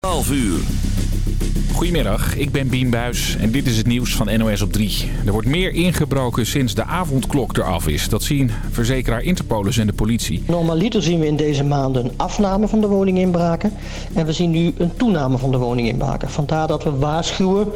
12 uur. Goedemiddag, ik ben Bien Buis en dit is het nieuws van NOS op 3. Er wordt meer ingebroken sinds de avondklok eraf is. Dat zien verzekeraar Interpolis en de politie. Normaliter zien we in deze maanden een afname van de woninginbraken. En we zien nu een toename van de woninginbraken. Vandaar dat we waarschuwen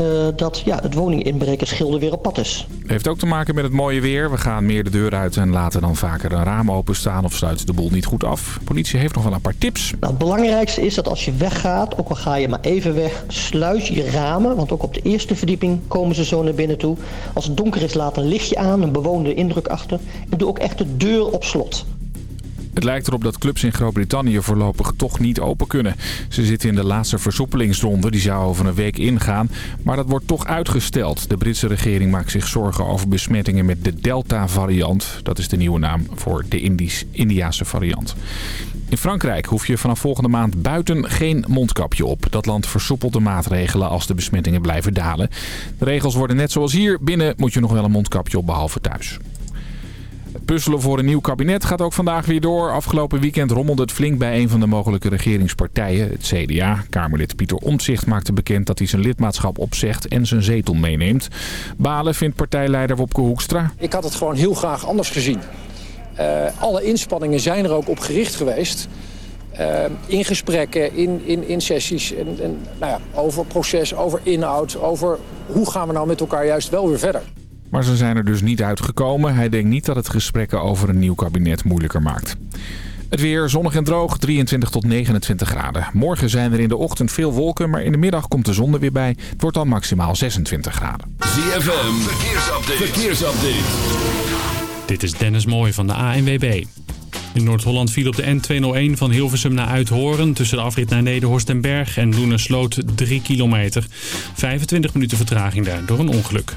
uh, dat ja, het woninginbrekersschilder weer op pad is. Heeft ook te maken met het mooie weer. We gaan meer de deur uit en laten dan vaker een raam openstaan of sluiten de boel niet goed af. politie heeft nog wel een paar tips. Nou, het belangrijkste is dat als je weggaat, ook al ga je maar even weg, sluit je ramen. Want ook op de eerste verdieping komen ze zo naar binnen toe. Als het donker is, laat een lichtje aan, een bewoonde indruk achter. En doe ook echt de deur op slot. Het lijkt erop dat clubs in Groot-Brittannië voorlopig toch niet open kunnen. Ze zitten in de laatste versoepelingsronde, die zou over een week ingaan. Maar dat wordt toch uitgesteld. De Britse regering maakt zich zorgen over besmettingen met de Delta-variant. Dat is de nieuwe naam voor de Indiase variant. In Frankrijk hoef je vanaf volgende maand buiten geen mondkapje op. Dat land versoepelt de maatregelen als de besmettingen blijven dalen. De regels worden net zoals hier. Binnen moet je nog wel een mondkapje op, behalve thuis. Puzzelen voor een nieuw kabinet gaat ook vandaag weer door. Afgelopen weekend rommelde het flink bij een van de mogelijke regeringspartijen, het CDA. Kamerlid Pieter Omtzigt maakte bekend dat hij zijn lidmaatschap opzegt en zijn zetel meeneemt. Balen vindt partijleider Wopke Hoekstra. Ik had het gewoon heel graag anders gezien. Uh, alle inspanningen zijn er ook op gericht geweest. Uh, in gesprekken, in, in, in sessies, en, en, nou ja, over proces, over inhoud, over hoe gaan we nou met elkaar juist wel weer verder. Maar ze zijn er dus niet uitgekomen. Hij denkt niet dat het gesprekken over een nieuw kabinet moeilijker maakt. Het weer zonnig en droog, 23 tot 29 graden. Morgen zijn er in de ochtend veel wolken, maar in de middag komt de zon er weer bij. Het wordt dan maximaal 26 graden. ZFM, verkeersupdate. verkeersupdate. Dit is Dennis Mooij van de ANWB. In Noord-Holland viel op de N201 van Hilversum naar Uithoren... tussen de afrit naar Nederhorst en Berg en Loenersloot 3 kilometer. 25 minuten vertraging daar door een ongeluk.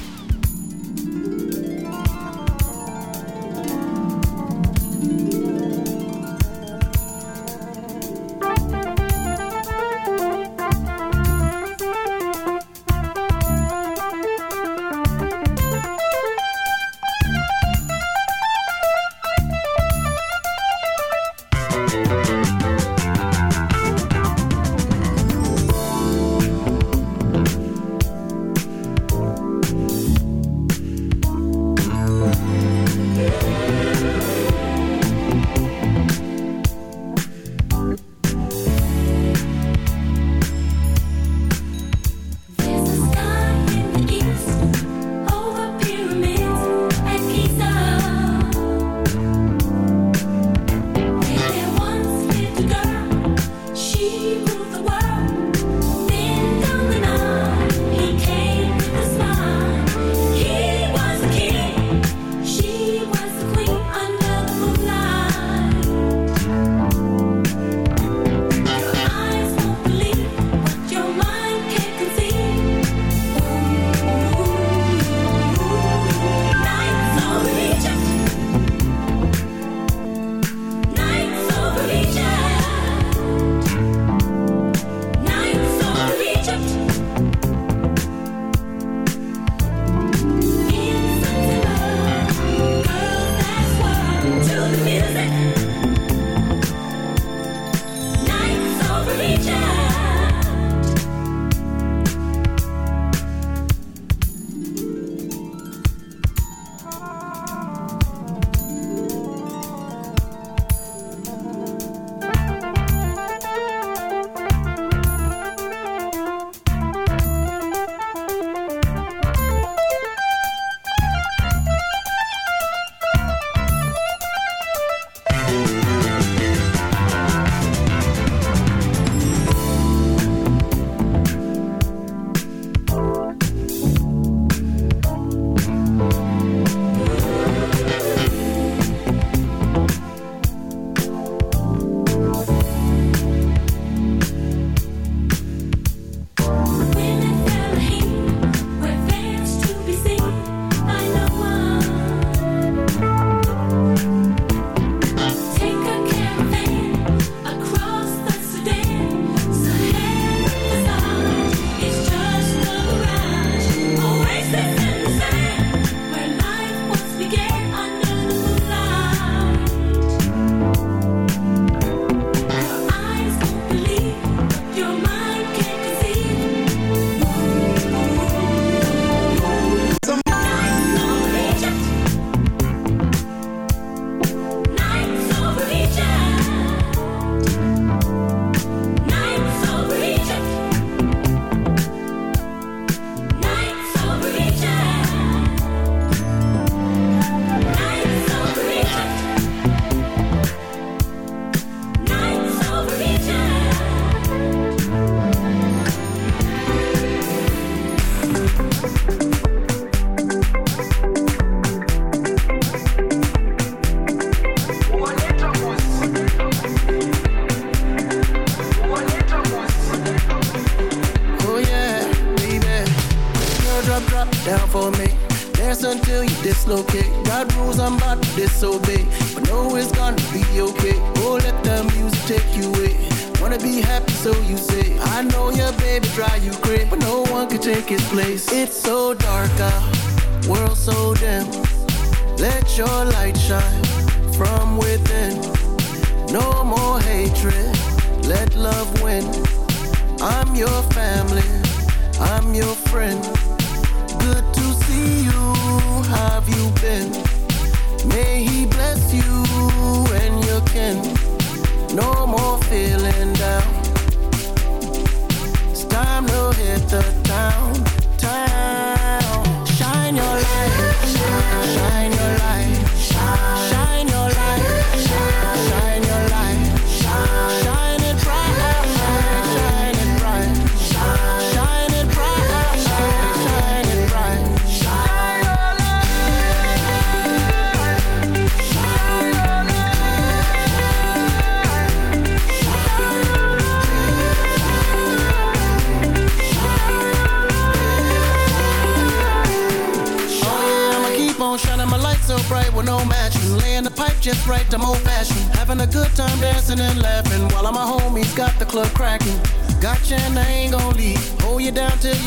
Girl.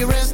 your wrist.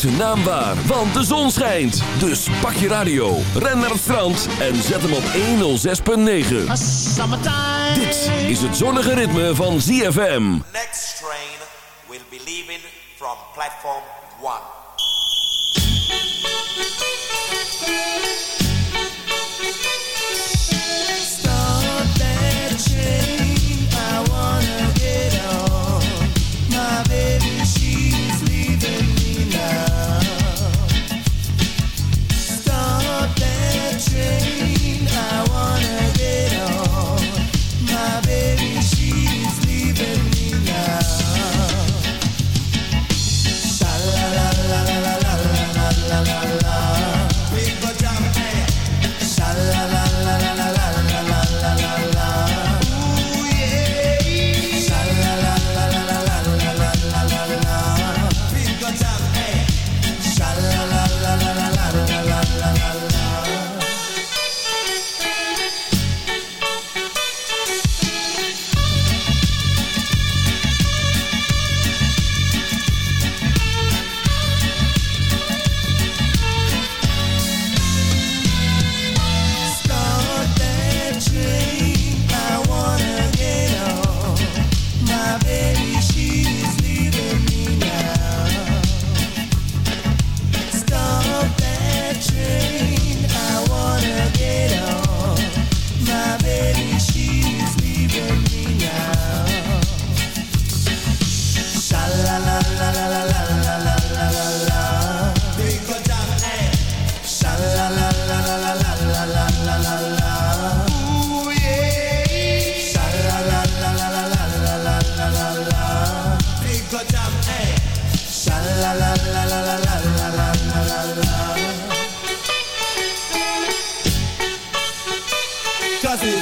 zijn naam waar, want de zon schijnt. Dus pak je radio, ren naar het strand en zet hem op 106.9. Dit is het zonnige ritme van ZFM. Next train will be leaving from platform 1.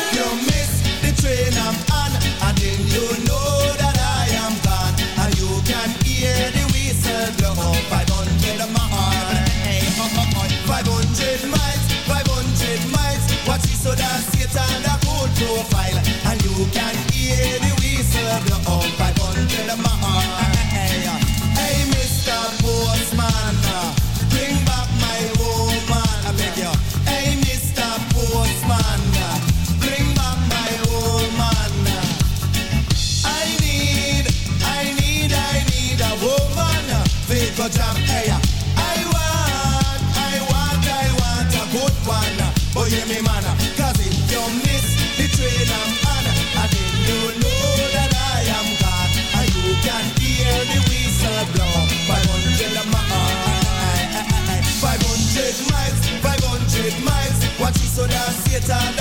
If you miss the train I'm on, I think you know time.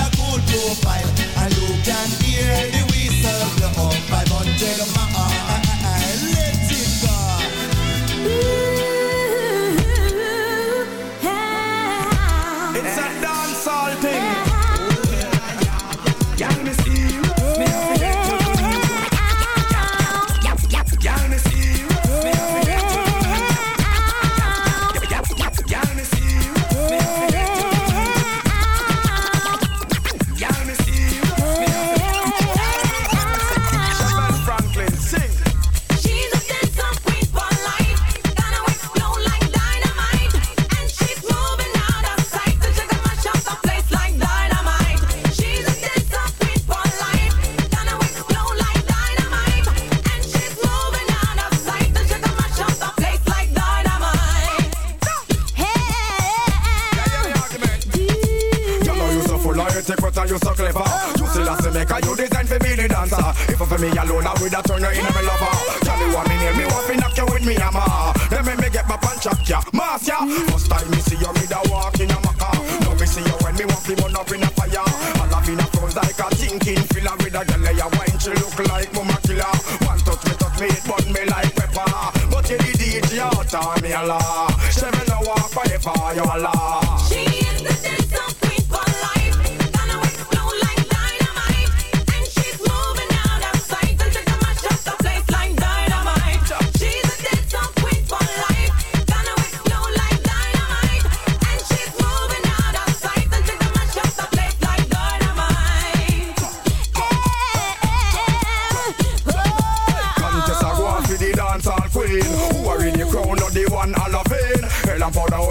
you so clever. You still have to make maker, you design for me the dancer. If for me alone, I would have turned her into my lover. Tell me what me need, me want to knock you with me hammer. Let me me get my punch up ya, mass ya. First time me see you, me da walk in a maca. Now me see you when me want to burn up in a fire. All of in a phones like a thinking filler with a girl a wine, she look like mama killer. One touch me, touch me, burn me like pepper. But you the DJ, you me a la. She me no walk by the fire, you a la. She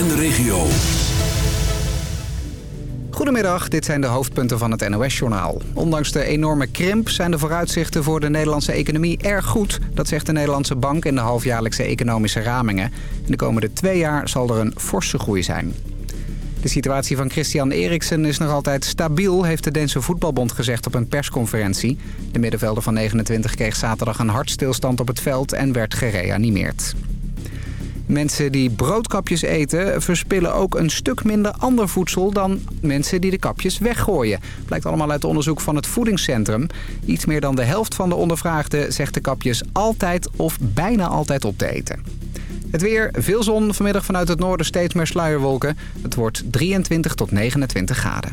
En de regio. Goedemiddag, dit zijn de hoofdpunten van het NOS-journaal. Ondanks de enorme krimp zijn de vooruitzichten voor de Nederlandse economie erg goed. Dat zegt de Nederlandse Bank in de halfjaarlijkse economische ramingen. In de komende twee jaar zal er een forse groei zijn. De situatie van Christian Eriksen is nog altijd stabiel, heeft de Deense Voetbalbond gezegd op een persconferentie. De middenvelder van 29 kreeg zaterdag een hartstilstand op het veld en werd gereanimeerd. Mensen die broodkapjes eten verspillen ook een stuk minder ander voedsel dan mensen die de kapjes weggooien. Blijkt allemaal uit onderzoek van het voedingscentrum. Iets meer dan de helft van de ondervraagden zegt de kapjes altijd of bijna altijd op te eten. Het weer, veel zon, vanmiddag vanuit het noorden steeds meer sluierwolken. Het wordt 23 tot 29 graden.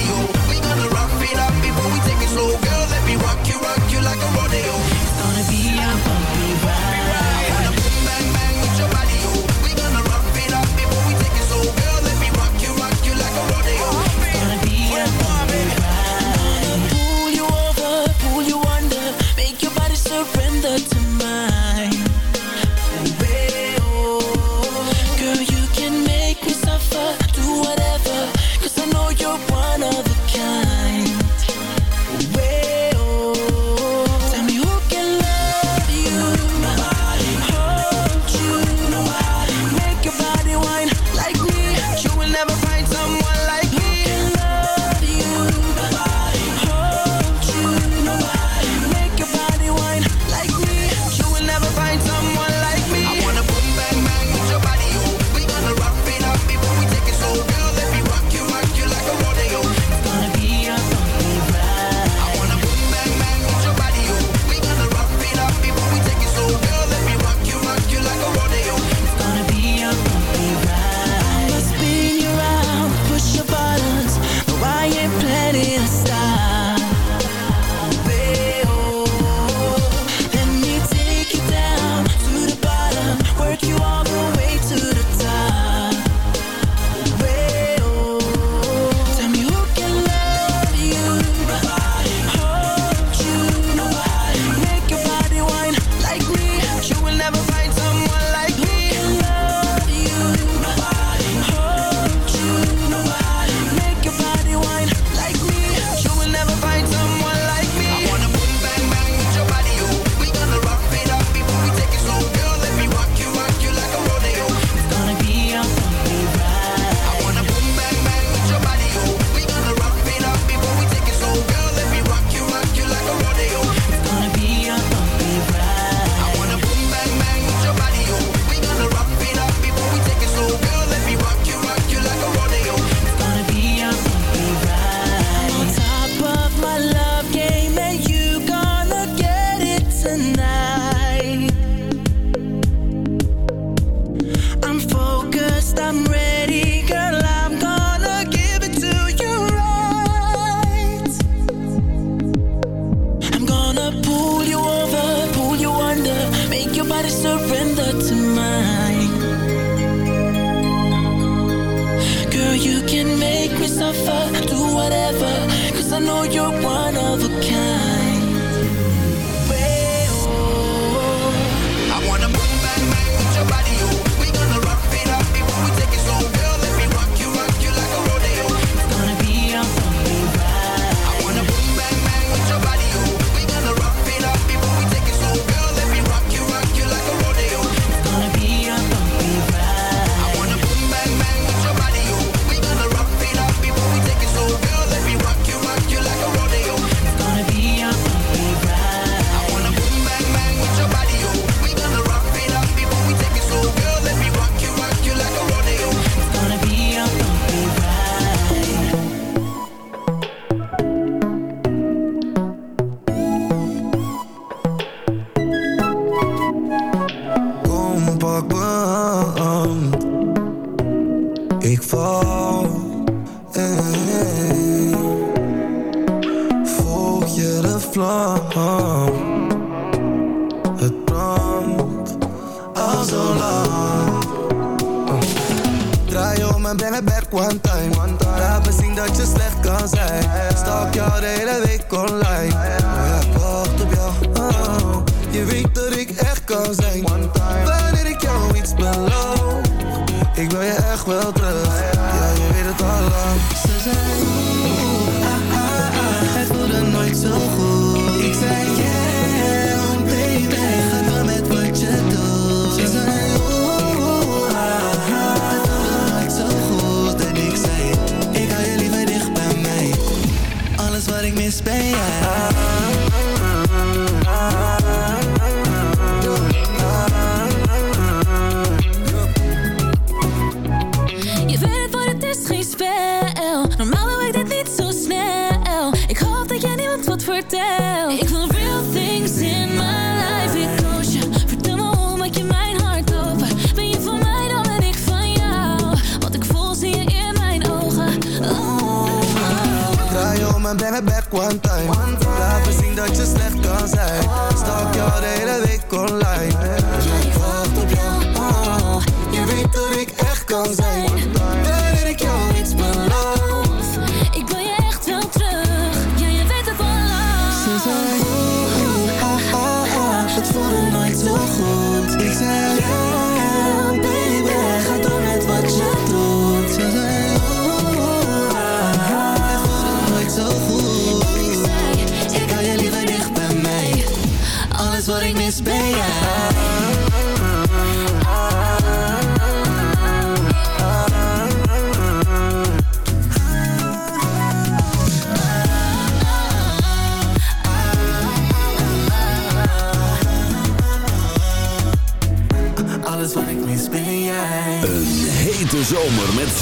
orgullo space. one time. Laat me zien dat je slecht kan zijn. Stak je al de hele week online.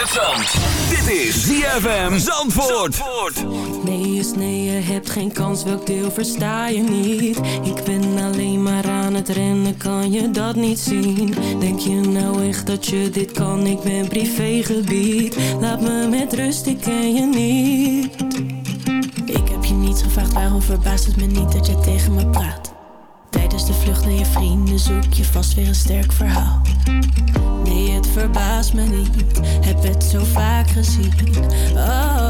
Dit is ZFM Zandvoort. Nee is nee, je hebt geen kans, welk deel versta je niet? Ik ben alleen maar aan het rennen, kan je dat niet zien? Denk je nou echt dat je dit kan? Ik ben privégebied. Laat me met rust, ik ken je niet. Ik heb je niets gevraagd, waarom verbaast het me niet dat je tegen me praat? Tijdens de vlucht naar je vrienden zoek je vast weer een sterk verhaal. Verbaast me niet, heb het zo vaak gezien. Oh,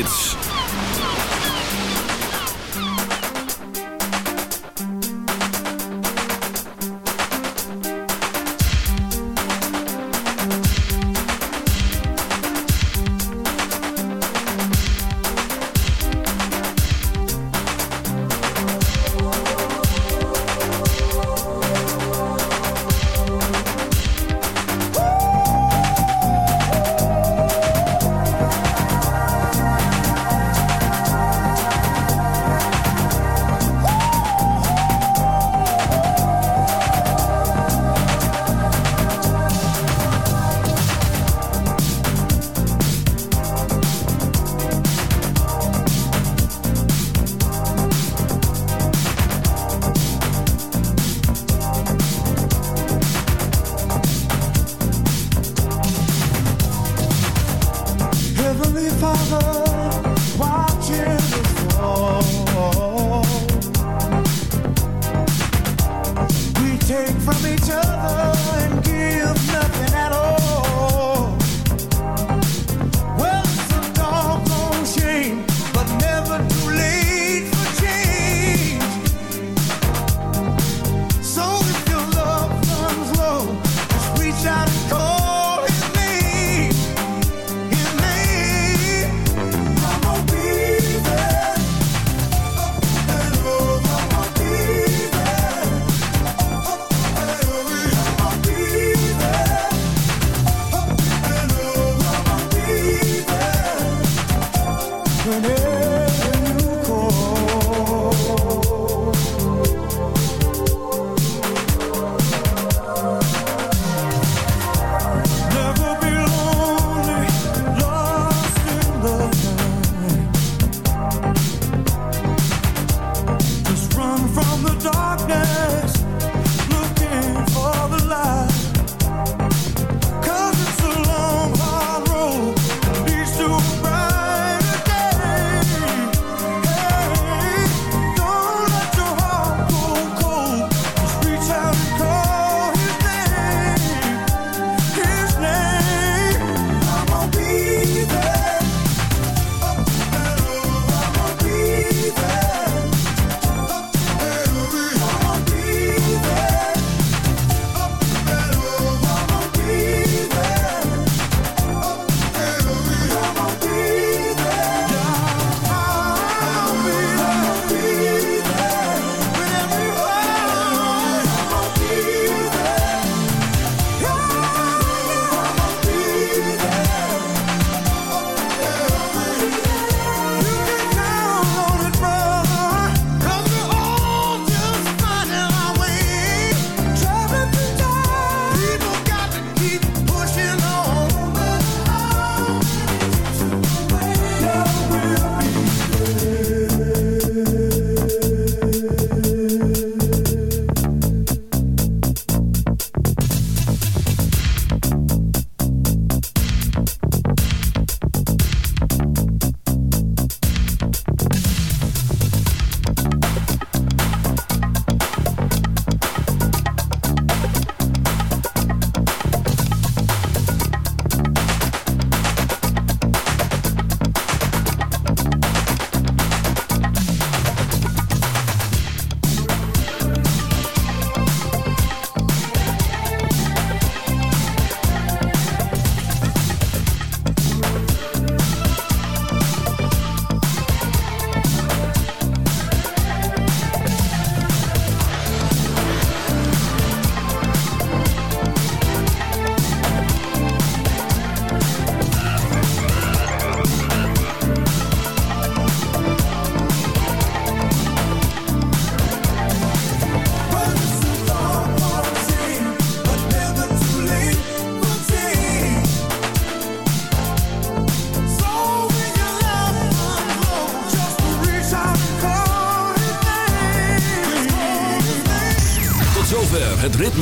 take from each other.